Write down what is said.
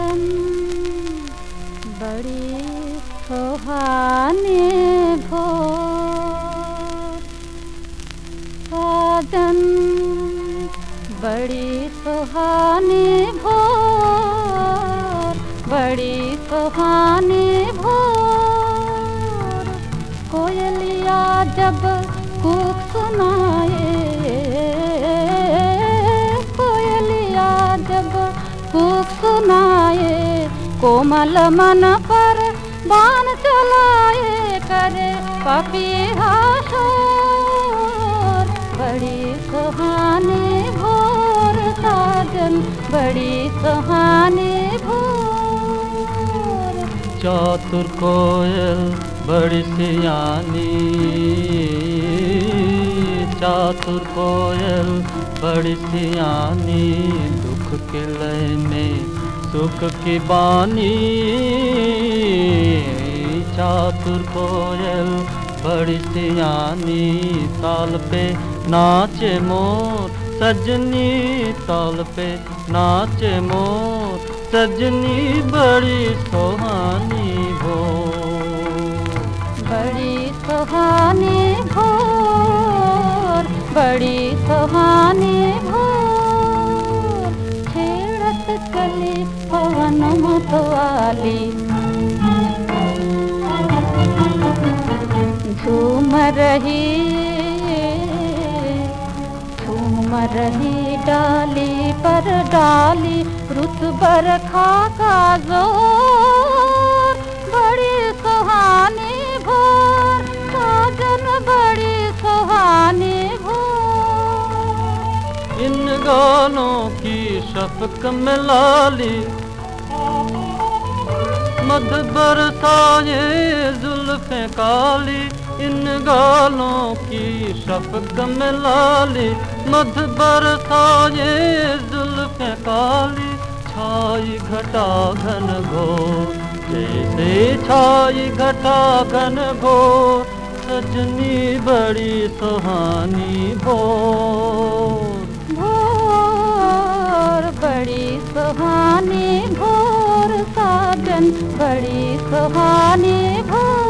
बदन बड़े सुहाने भो। बदन बड़े सुहाने भो। बड़ी सुहानी भो। कोयलिया जब कुक सुनाए, कोयलिया जब कुक सुना कोमल मन पर बाण चलाए करे पपी शोर बड़ी सुहानी भोर साजन, बड़ी सुहानी भोर। चातुर कोयल बड़ी सियानी। चातुर कोयल बड़ी सियानी। दुख के लय में सुख की बानी, चातुर कोयल बड़ी सियानी ताल पे नाचे मोर, सजनी ताल पे नाचे मोर, सजनी बड़ी सुहानी भो बड़ी सुहानी भोर, बड़ी सुहानी कली, पवन मतवाली। झूम रही झूम रही डाली पर डाली, रुत बरखा का ज़ोर। बड़ी सुहानी भोर, साजन बड़ी सुहानी भोर। इन गानों की शफक में लाली मध बरसाए जुल्फे काली। इन गालों की शफक में लाली मध बरसाए जुल्फे काली। छाई घटा घन घोर जैसे छाई घटा घन घोर सजनी बड़ी सुहानी भोर लगन बड़ी सुहानी भा।